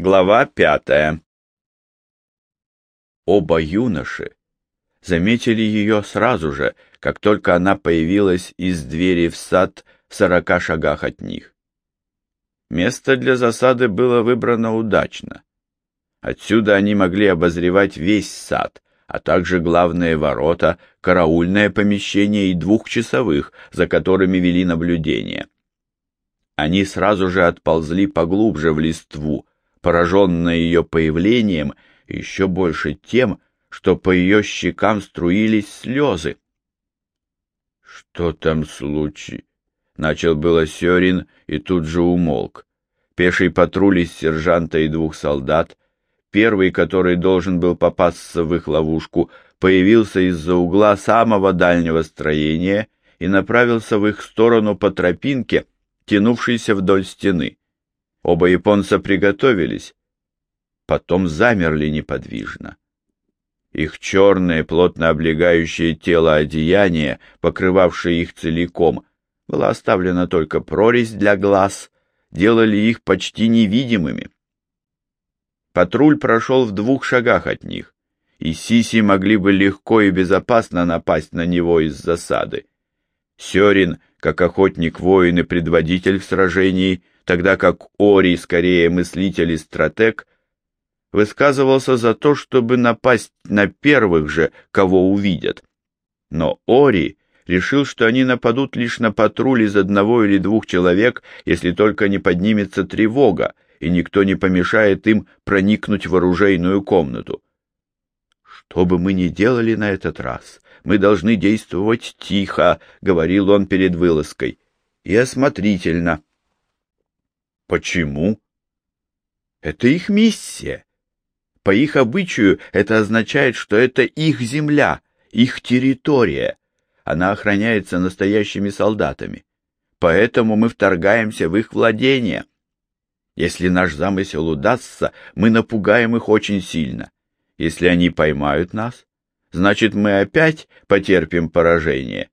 Глава пятая Оба юноши заметили ее сразу же, как только она появилась из двери в сад в сорока шагах от них. Место для засады было выбрано удачно. Отсюда они могли обозревать весь сад, а также главные ворота, караульное помещение и двух часовых, за которыми вели наблюдение. Они сразу же отползли поглубже в листву, пораженные ее появлением, еще больше тем, что по ее щекам струились слезы. — Что там случай? — начал было Сёрин и тут же умолк. Пеший патруль из сержанта и двух солдат, первый, который должен был попасться в их ловушку, появился из-за угла самого дальнего строения и направился в их сторону по тропинке, тянувшейся вдоль стены. Оба японца приготовились, потом замерли неподвижно. Их черное, плотно облегающее тело одеяние, покрывавшее их целиком, была оставлена только прорезь для глаз, делали их почти невидимыми. Патруль прошел в двух шагах от них, и Сиси могли бы легко и безопасно напасть на него из засады. Сёрин, как охотник-воин и предводитель в сражении, тогда как Ори скорее мыслитель и стратег, высказывался за то, чтобы напасть на первых же, кого увидят. Но Ори решил, что они нападут лишь на патруль из одного или двух человек, если только не поднимется тревога, и никто не помешает им проникнуть в оружейную комнату. «Что бы мы ни делали на этот раз, мы должны действовать тихо», — говорил он перед вылазкой, — «и осмотрительно». «Почему?» «Это их миссия. По их обычаю это означает, что это их земля, их территория. Она охраняется настоящими солдатами. Поэтому мы вторгаемся в их владение. Если наш замысел удастся, мы напугаем их очень сильно. Если они поймают нас, значит, мы опять потерпим поражение.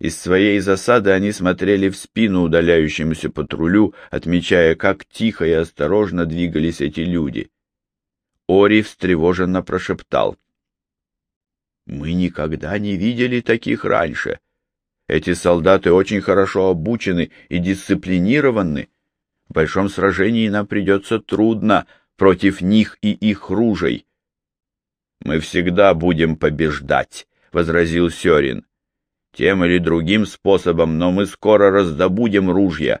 Из своей засады они смотрели в спину удаляющемуся патрулю, отмечая, как тихо и осторожно двигались эти люди. Ори встревоженно прошептал. «Мы никогда не видели таких раньше. Эти солдаты очень хорошо обучены и дисциплинированы. В большом сражении нам придется трудно против них и их ружей». «Мы всегда будем побеждать», — возразил Сёрин. «Тем или другим способом, но мы скоро раздобудем ружья.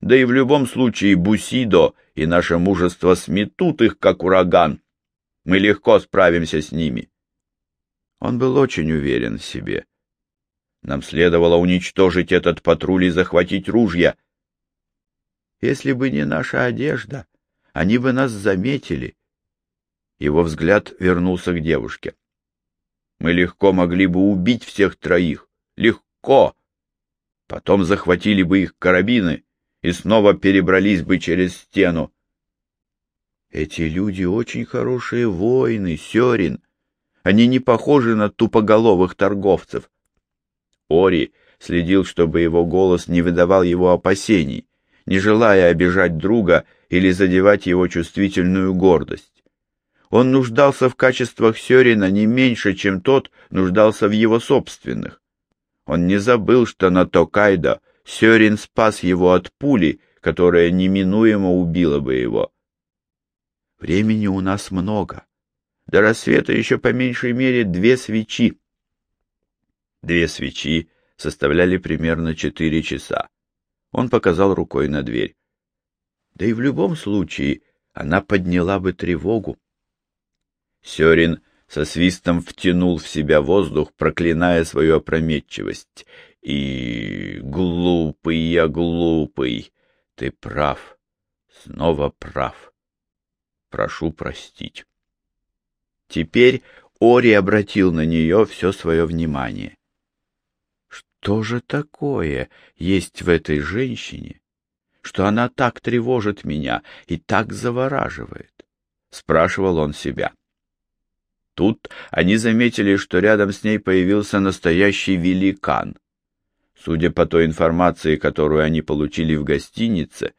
Да и в любом случае Бусидо и наше мужество сметут их, как ураган. Мы легко справимся с ними. Он был очень уверен в себе. Нам следовало уничтожить этот патруль и захватить ружья. Если бы не наша одежда, они бы нас заметили. Его взгляд вернулся к девушке. Мы легко могли бы убить всех троих. Легко. Потом захватили бы их карабины и снова перебрались бы через стену. Эти люди очень хорошие воины, Сёрин. Они не похожи на тупоголовых торговцев. Ори следил, чтобы его голос не выдавал его опасений, не желая обижать друга или задевать его чувствительную гордость. Он нуждался в качествах Сёрина не меньше, чем тот нуждался в его собственных. Он не забыл, что на Токайдо Сёрин спас его от пули, которая неминуемо убила бы его. Времени у нас много. До рассвета еще по меньшей мере две свечи. Две свечи составляли примерно четыре часа. Он показал рукой на дверь. Да и в любом случае она подняла бы тревогу. Сёрин со свистом втянул в себя воздух, проклиная свою опрометчивость. И глупый я глупый, ты прав, снова прав прошу простить. Теперь Ори обратил на нее все свое внимание. Что же такое есть в этой женщине, что она так тревожит меня и так завораживает? Спрашивал он себя. Тут они заметили, что рядом с ней появился настоящий великан. Судя по той информации, которую они получили в гостинице,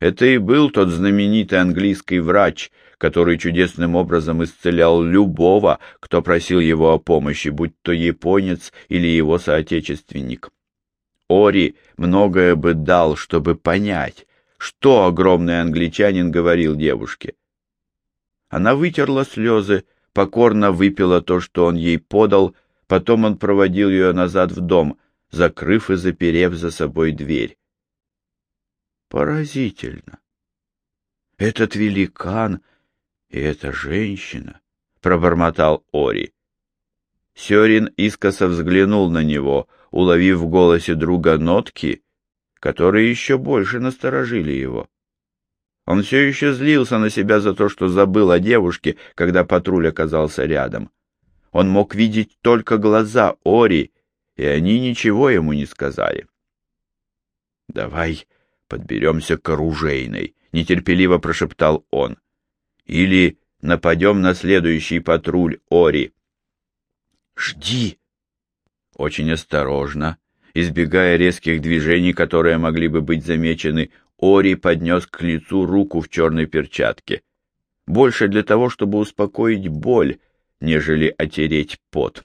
Это и был тот знаменитый английский врач, который чудесным образом исцелял любого, кто просил его о помощи, будь то японец или его соотечественник. Ори многое бы дал, чтобы понять, что огромный англичанин говорил девушке. Она вытерла слезы, покорно выпила то, что он ей подал, потом он проводил ее назад в дом, закрыв и заперев за собой дверь. Поразительно. Этот великан и эта женщина, пробормотал Ори. Сёрин искоса взглянул на него, уловив в голосе друга нотки, которые еще больше насторожили его. Он все еще злился на себя за то, что забыл о девушке, когда патруль оказался рядом. Он мог видеть только глаза Ори, и они ничего ему не сказали. — Давай подберемся к оружейной, — нетерпеливо прошептал он. — Или нападем на следующий патруль Ори. — Жди! Очень осторожно, избегая резких движений, которые могли бы быть замечены, Ори поднес к лицу руку в черной перчатке. Больше для того, чтобы успокоить боль, нежели отереть пот.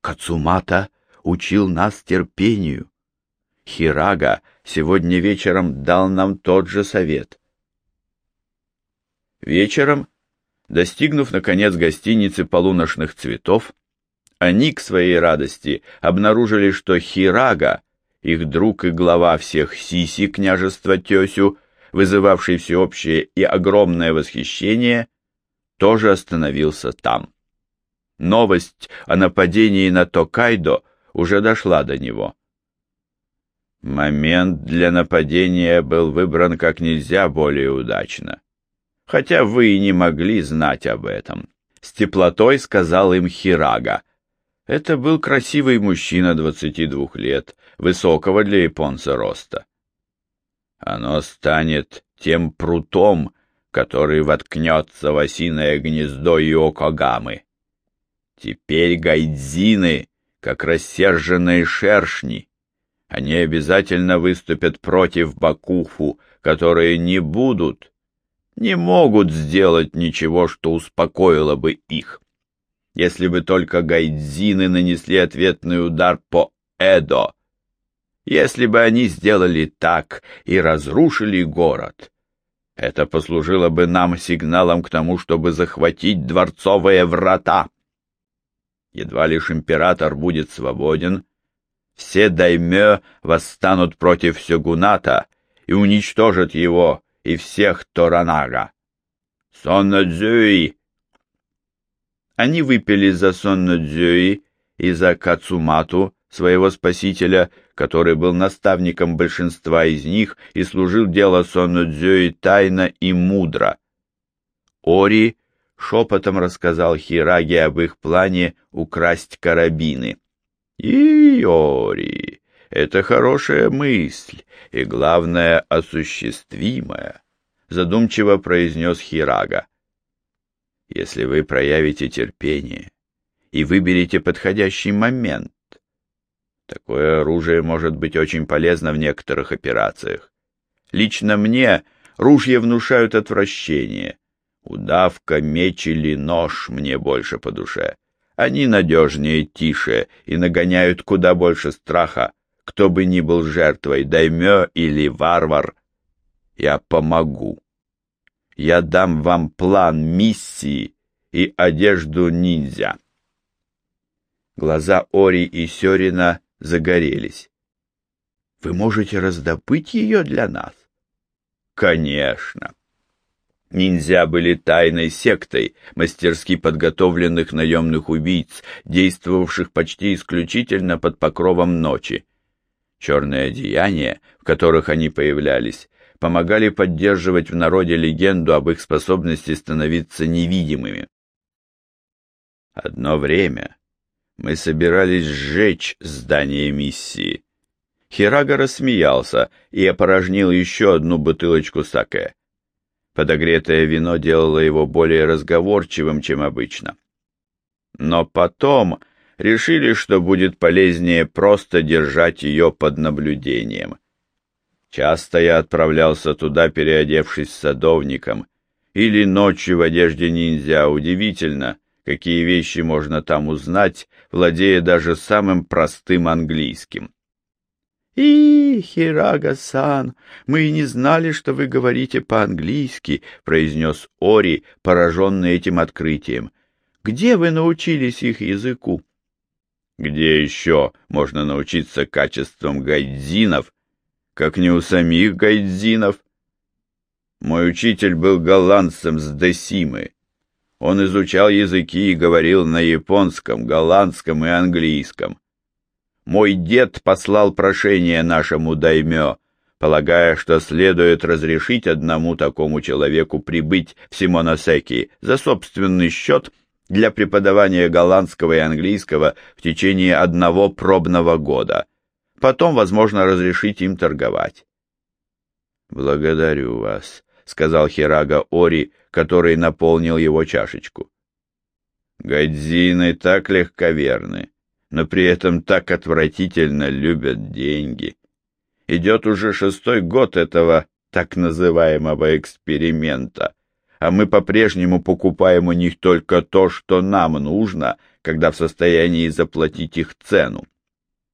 Кацумата учил нас терпению. Хирага сегодня вечером дал нам тот же совет. Вечером, достигнув, наконец, гостиницы полуношных цветов, они, к своей радости, обнаружили, что Хирага, их друг и глава всех Сиси княжества Тесю, вызывавший всеобщее и огромное восхищение, тоже остановился там. Новость о нападении на Токайдо уже дошла до него. Момент для нападения был выбран как нельзя более удачно. Хотя вы и не могли знать об этом. С теплотой сказал им Хирага. Это был красивый мужчина 22 лет, высокого для японца роста. Оно станет тем прутом, который воткнется в осиное гнездо Йокогамы. Теперь гайдзины, как рассерженные шершни, они обязательно выступят против Бакуфу, которые не будут, не могут сделать ничего, что успокоило бы их. Если бы только гайдзины нанесли ответный удар по Эдо, если бы они сделали так и разрушили город, это послужило бы нам сигналом к тому, чтобы захватить дворцовые врата. Едва лишь император будет свободен, все даймё восстанут против Сёгуната и уничтожат его и всех Торанага. Соннодзюи! Они выпили за Соннодзюи и за Кацумату, своего спасителя, который был наставником большинства из них и служил дело Соннодзюи тайно и мудро. Ори шепотом рассказал Хираге об их плане украсть карабины. Иори, это хорошая мысль и, главное, осуществимая, задумчиво произнес Хирага. Если вы проявите терпение и выберете подходящий момент, такое оружие может быть очень полезно в некоторых операциях. Лично мне ружья внушают отвращение. Удавка, меч или нож мне больше по душе. Они надежнее, тише и нагоняют куда больше страха, кто бы ни был жертвой, даймё или варвар. Я помогу. Я дам вам план миссии и одежду ниндзя. Глаза Ори и Сёрина загорелись. Вы можете раздобыть ее для нас? Конечно. Ниндзя были тайной сектой мастерски подготовленных наемных убийц, действовавших почти исключительно под покровом ночи. Черные одеяния, в которых они появлялись, помогали поддерживать в народе легенду об их способности становиться невидимыми. Одно время мы собирались сжечь здание миссии. Хирага рассмеялся и опорожнил еще одну бутылочку саке. Подогретое вино делало его более разговорчивым, чем обычно. Но потом решили, что будет полезнее просто держать ее под наблюдением. Часто я отправлялся туда, переодевшись садовником, или ночью в одежде ниндзя. Удивительно, какие вещи можно там узнать, владея даже самым простым английским. «И, Хирага-сан, мы и не знали, что вы говорите по-английски», — произнес Ори, пораженный этим открытием. «Где вы научились их языку?» «Где еще можно научиться качествам гайдзинов, как не у самих гайдзинов?» Мой учитель был голландцем с Десимы. Он изучал языки и говорил на японском, голландском и английском. Мой дед послал прошение нашему даймё, полагая, что следует разрешить одному такому человеку прибыть в Симоносеки за собственный счет для преподавания голландского и английского в течение одного пробного года. Потом, возможно, разрешить им торговать. «Благодарю вас», — сказал Хирага Ори, который наполнил его чашечку. «Гадзины так легковерны, но при этом так отвратительно любят деньги. Идет уже шестой год этого так называемого эксперимента, а мы по-прежнему покупаем у них только то, что нам нужно, когда в состоянии заплатить их цену.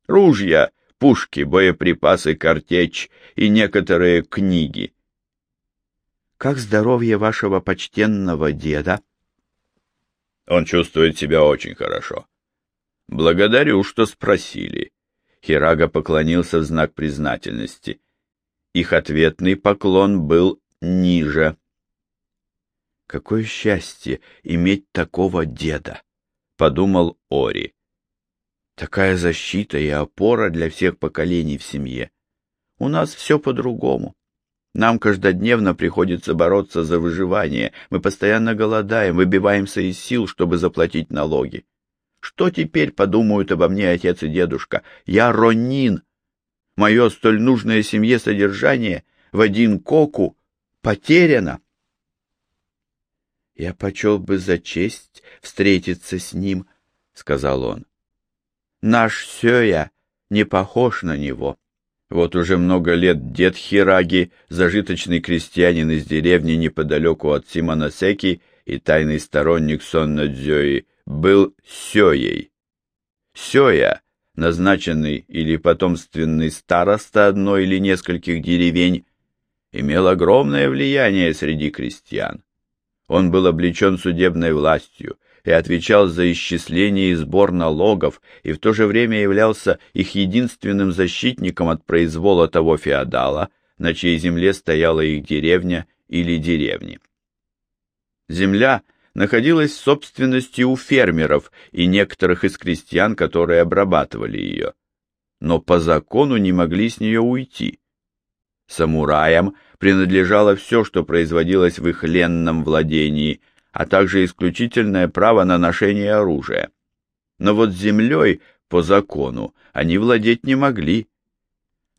Ружья, пушки, боеприпасы, картечь и некоторые книги. «Как здоровье вашего почтенного деда?» «Он чувствует себя очень хорошо. «Благодарю, что спросили». Хирага поклонился в знак признательности. Их ответный поклон был ниже. «Какое счастье иметь такого деда!» — подумал Ори. «Такая защита и опора для всех поколений в семье. У нас все по-другому. Нам каждодневно приходится бороться за выживание. Мы постоянно голодаем, выбиваемся из сил, чтобы заплатить налоги. Что теперь подумают обо мне отец и дедушка? Я Ронин. Мое столь нужное семье содержание в один коку потеряно. Я почел бы за честь встретиться с ним, — сказал он. Наш Сёя не похож на него. Вот уже много лет дед Хираги, зажиточный крестьянин из деревни неподалеку от Симоносеки и тайный сторонник Сонна Дзёи, был Сёей. Сёя, назначенный или потомственный староста одной или нескольких деревень, имел огромное влияние среди крестьян. Он был облечен судебной властью и отвечал за исчисление и сбор налогов, и в то же время являлся их единственным защитником от произвола того феодала, на чьей земле стояла их деревня или деревни. Земля — находилась в собственности у фермеров и некоторых из крестьян, которые обрабатывали ее, но по закону не могли с нее уйти. Самураям принадлежало все, что производилось в их ленном владении, а также исключительное право на ношение оружия. Но вот землей, по закону, они владеть не могли.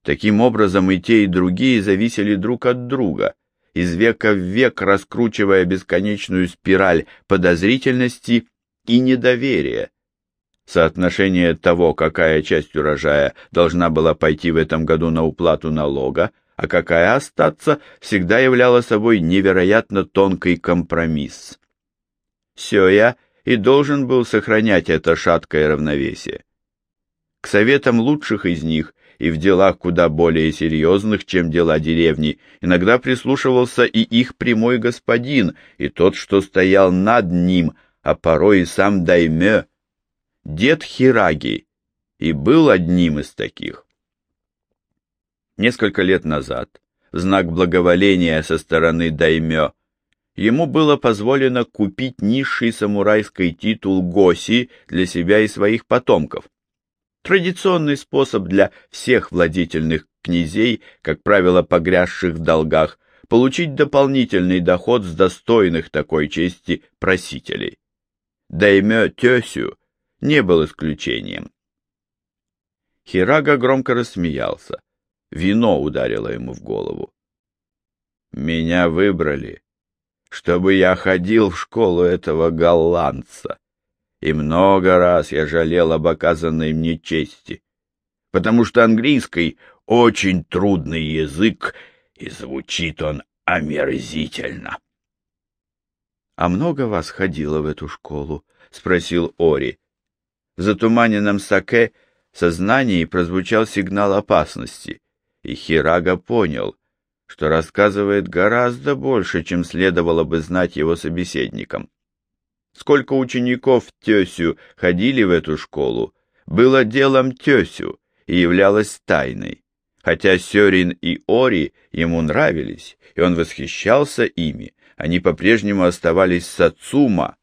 Таким образом, и те, и другие зависели друг от друга, из века в век раскручивая бесконечную спираль подозрительности и недоверия. Соотношение того, какая часть урожая должна была пойти в этом году на уплату налога, а какая остаться, всегда являла собой невероятно тонкий компромисс. Сёя и должен был сохранять это шаткое равновесие. К советам лучших из них и в делах куда более серьезных, чем дела деревни, иногда прислушивался и их прямой господин, и тот, что стоял над ним, а порой и сам Даймё, дед Хираги, и был одним из таких. Несколько лет назад, в знак благоволения со стороны Даймё, ему было позволено купить низший самурайский титул Госи для себя и своих потомков. Традиционный способ для всех владительных князей, как правило, погрязших в долгах, получить дополнительный доход с достойных такой чести просителей. Даймё Тёсю не был исключением. Хирага громко рассмеялся. Вино ударило ему в голову. «Меня выбрали, чтобы я ходил в школу этого голландца и много раз я жалел об оказанной мне чести, потому что английской очень трудный язык, и звучит он омерзительно. — А много вас ходило в эту школу? — спросил Ори. В затуманенном саке сознании прозвучал сигнал опасности, и Хирага понял, что рассказывает гораздо больше, чем следовало бы знать его собеседникам. Сколько учеников Тесю ходили в эту школу, было делом Тесю и являлось тайной, хотя Сёрин и Ори ему нравились, и он восхищался ими, они по-прежнему оставались Сацума,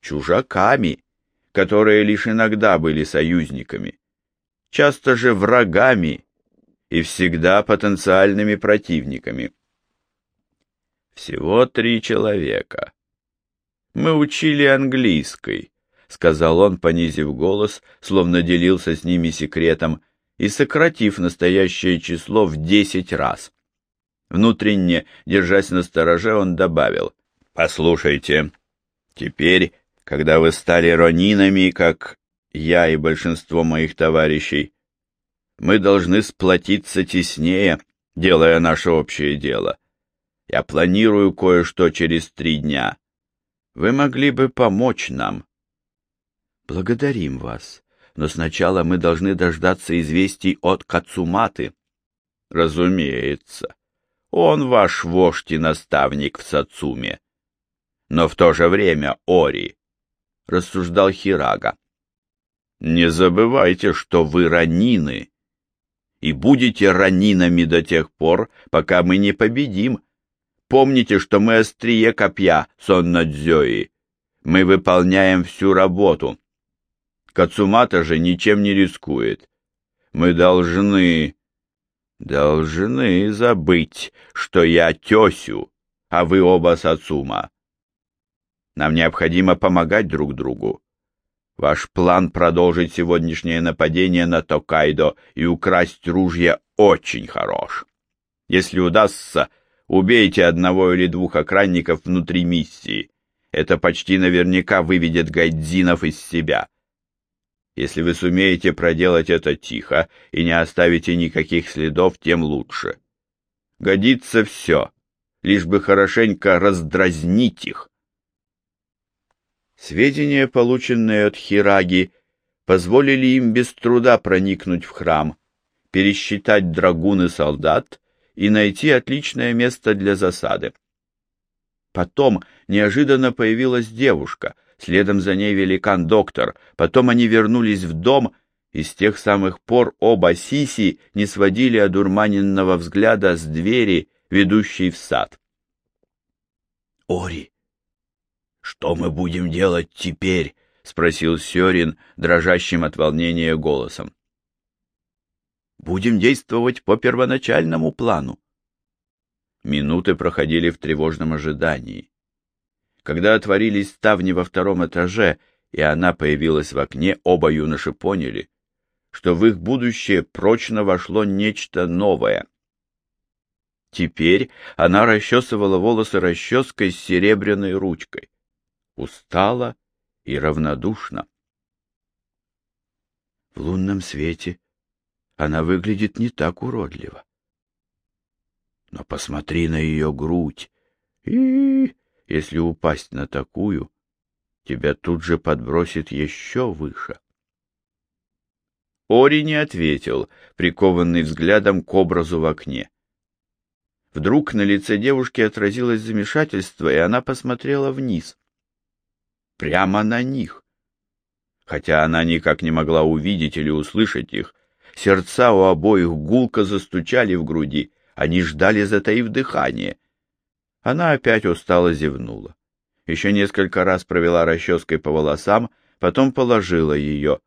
чужаками, которые лишь иногда были союзниками, часто же врагами и всегда потенциальными противниками. Всего три человека. Мы учили английской, сказал он, понизив голос, словно делился с ними секретом, и сократив настоящее число в десять раз. Внутренне, держась на стороже, он добавил, «Послушайте, теперь когда вы стали ронинами, как я и большинство моих товарищей. Мы должны сплотиться теснее, делая наше общее дело. Я планирую кое-что через три дня. Вы могли бы помочь нам. Благодарим вас, но сначала мы должны дождаться известий от Кацуматы. Разумеется. Он ваш вождь и наставник в Сацуме. Но в то же время Ори — рассуждал Хирага. «Не забывайте, что вы ранины, и будете ранинами до тех пор, пока мы не победим. Помните, что мы острие копья, Соннадзёи. Мы выполняем всю работу. Кацумата же ничем не рискует. Мы должны... должны забыть, что я тёсю, а вы оба Сацума. Нам необходимо помогать друг другу. Ваш план продолжить сегодняшнее нападение на Токайдо и украсть ружья очень хорош. Если удастся, убейте одного или двух охранников внутри миссии. Это почти наверняка выведет гайдзинов из себя. Если вы сумеете проделать это тихо и не оставите никаких следов, тем лучше. Годится все, лишь бы хорошенько раздразнить их. Сведения, полученные от Хираги, позволили им без труда проникнуть в храм, пересчитать драгун и солдат и найти отличное место для засады. Потом неожиданно появилась девушка, следом за ней великан-доктор, потом они вернулись в дом, и с тех самых пор оба Сиси не сводили одурманенного взгляда с двери, ведущей в сад. — Ори, «Что мы будем делать теперь?» — спросил Сёрин, дрожащим от волнения голосом. «Будем действовать по первоначальному плану». Минуты проходили в тревожном ожидании. Когда отворились ставни во втором этаже, и она появилась в окне, оба юноши поняли, что в их будущее прочно вошло нечто новое. Теперь она расчесывала волосы расческой с серебряной ручкой устала и равнодушна. В лунном свете она выглядит не так уродливо. Но посмотри на ее грудь, и если упасть на такую, тебя тут же подбросит еще выше. Ори не ответил, прикованный взглядом к образу в окне. Вдруг на лице девушки отразилось замешательство, и она посмотрела вниз прямо на них. Хотя она никак не могла увидеть или услышать их, сердца у обоих гулко застучали в груди, они ждали, затаив дыхание. Она опять устало зевнула. Еще несколько раз провела расческой по волосам, потом положила ее.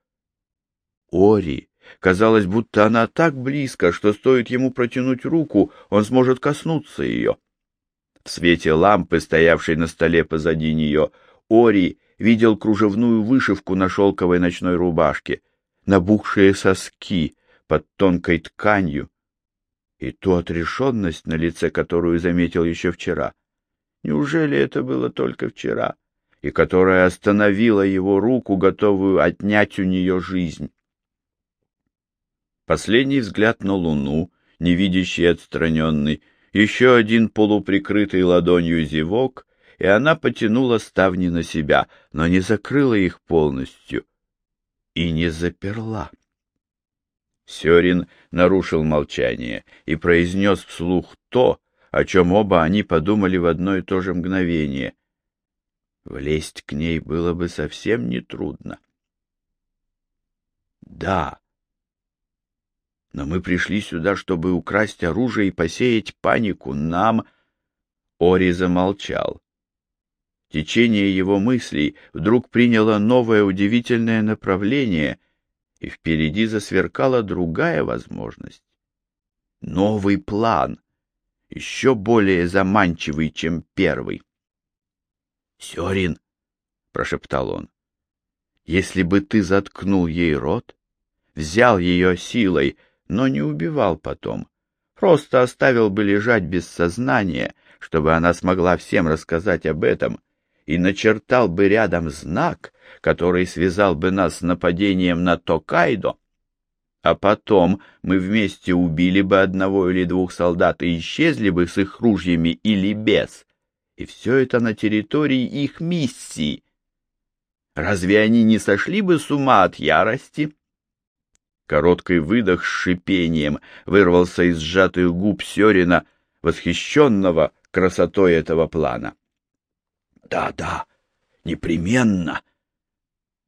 Ори, казалось, будто она так близко, что стоит ему протянуть руку, он сможет коснуться ее. В свете лампы, стоявшей на столе позади нее, Ори видел кружевную вышивку на шелковой ночной рубашке, набухшие соски под тонкой тканью и ту отрешенность на лице, которую заметил еще вчера. Неужели это было только вчера, и которая остановила его руку, готовую отнять у нее жизнь? Последний взгляд на луну, невидящий отстраненный, еще один полуприкрытый ладонью зевок, и она потянула ставни на себя, но не закрыла их полностью и не заперла. Сёрин нарушил молчание и произнес вслух то, о чем оба они подумали в одно и то же мгновение. Влезть к ней было бы совсем нетрудно. Да, но мы пришли сюда, чтобы украсть оружие и посеять панику. Нам...» Ори замолчал. Течение его мыслей вдруг приняло новое удивительное направление, и впереди засверкала другая возможность. Новый план, еще более заманчивый, чем первый. «Сёрин», — прошептал он, — «если бы ты заткнул ей рот, взял ее силой, но не убивал потом. Просто оставил бы лежать без сознания, чтобы она смогла всем рассказать об этом, и начертал бы рядом знак, который связал бы нас с нападением на Токайдо. А потом мы вместе убили бы одного или двух солдат и исчезли бы с их ружьями или без. И все это на территории их миссии. Разве они не сошли бы с ума от ярости? Короткий выдох с шипением вырвался из сжатых губ Сёрина, восхищенного красотой этого плана. «Да, да, непременно.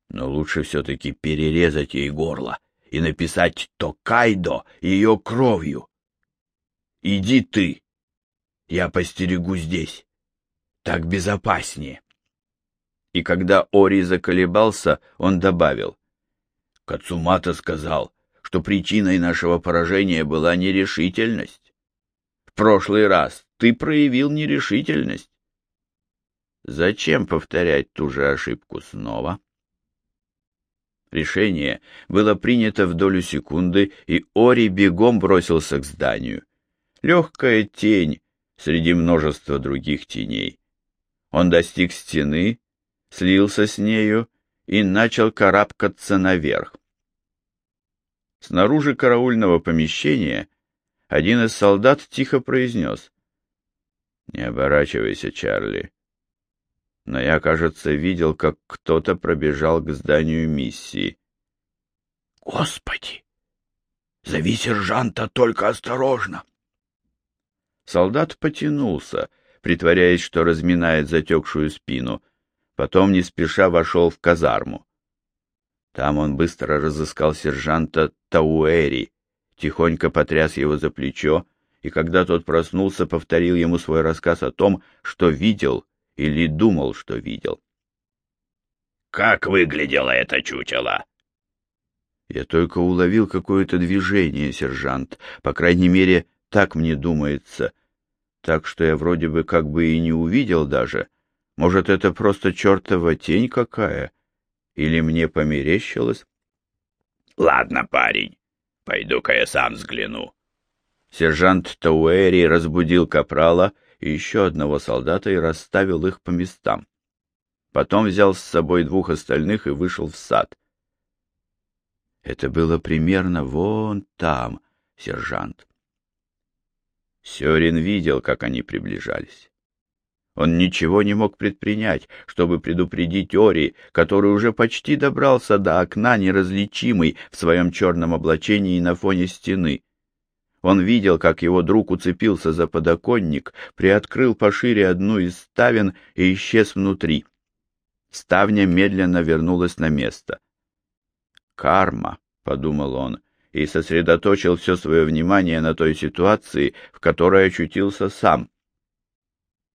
Но лучше все-таки перерезать ей горло и написать «Токайдо» ее кровью. Иди ты, я постерегу здесь. Так безопаснее». И когда Ори заколебался, он добавил, Кацумата сказал, что причиной нашего поражения была нерешительность. В прошлый раз ты проявил нерешительность. Зачем повторять ту же ошибку снова? Решение было принято в долю секунды, и Ори бегом бросился к зданию. Легкая тень среди множества других теней. Он достиг стены, слился с нею и начал карабкаться наверх. Снаружи караульного помещения один из солдат тихо произнес. «Не оборачивайся, Чарли. Но я, кажется, видел, как кто-то пробежал к зданию миссии». «Господи! Зови сержанта, только осторожно!» Солдат потянулся, притворяясь, что разминает затекшую спину, потом не спеша вошел в казарму. Там он быстро разыскал сержанта Тауэри, тихонько потряс его за плечо, и когда тот проснулся, повторил ему свой рассказ о том, что видел или думал, что видел. «Как выглядело это чучело?» Я только уловил какое-то движение, сержант. По крайней мере, так мне думается. Так что я вроде бы как бы и не увидел даже. Может, это просто чертова тень какая? Или мне померещилось? Ладно, парень, пойду-ка я сам взгляну. Сержант Тауэри разбудил капрала и еще одного солдата и расставил их по местам. Потом взял с собой двух остальных и вышел в сад. Это было примерно вон там, сержант. Сёрин видел, как они приближались. Он ничего не мог предпринять, чтобы предупредить Ори, который уже почти добрался до окна, неразличимый в своем черном облачении на фоне стены. Он видел, как его друг уцепился за подоконник, приоткрыл пошире одну из ставен и исчез внутри. Ставня медленно вернулась на место. «Карма», — подумал он, и сосредоточил все свое внимание на той ситуации, в которой очутился сам —